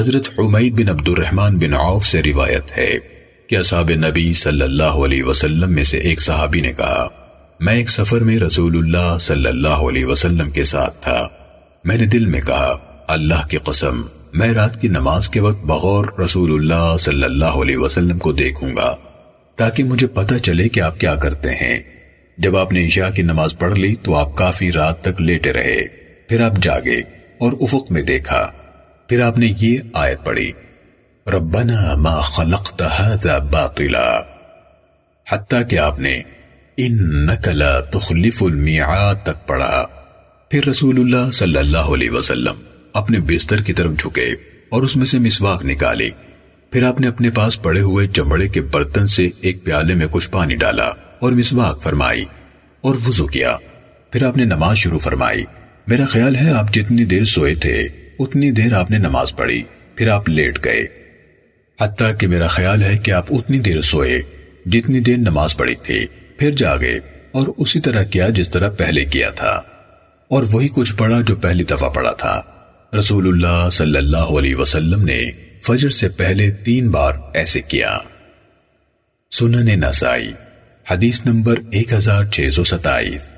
حضرت حمید بن عبد الرحمن بن عوف سے روایت ہے کہ اصحاب نبی صلی اللہ علیہ وسلم میں سے ایک صحابی نے کہا، میں ایک سفر میں رسول اللہ صلی اللہ علیہ وسلم کے ساتھ تھا۔ میں نے دل میں کہا، اللہ کی قسم، میں رات کی نماز کے وقت بغور رسول اللہ صلی اللہ علیہ وسلم کو دیکھوں گا، تاکہ مجھے پتہ چلے کہ آپ کیا کرتے ہیں۔ جب آپ نے عشاء کی نماز پڑھ لی تو آپ کافی رات تک لیٹے رہے، پھر آپ جاگے اور افق میں دیکھا۔ پھر آپ نے یہ آیت پڑھی، ربنا ما خلقت هذا باطلا، حتیٰ کہ آپ نے انکا لا تخلف المیعاد تک پڑھا۔ پھر رسول اللہ صلی اللہ علیہ وسلم اپنے بستر کی طرف جھکے اور اس میں سے مسواک نکالی پھر آپ نے اپنے پاس پڑے ہوئے چمڑے کے برتن سے ایک پیالے میں کچھ پانی ڈالا اور مسواک فرمائی اور وضو کیا۔ پھر آپ نے نماز شروع فرمائی۔ میرا خیال ہے آپ جتنی دیر سوئے تھے اتنی دیر آپ نے نماز پڑھی، پھر آپ لیٹ گئے۔ حتیٰ کہ میرا خیال ہے کہ آپ اتنی دیر سوئے جتنی دیر نماز پڑھی تھی، پھر جاگے اور اسی طرح کیا جس طرح پہلے کیا تھا۔ اور وہی کچھ پڑھا جو پہلی دفعہ پڑھا تھا۔ رسول اللہ صلی اللہ علیہ وسلم نے فجر سے پہلے تین بار ایسے کیا۔ سنن نسائی، حدیث نمبر ایک ہزار چھ سو ستائیس۔